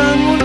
van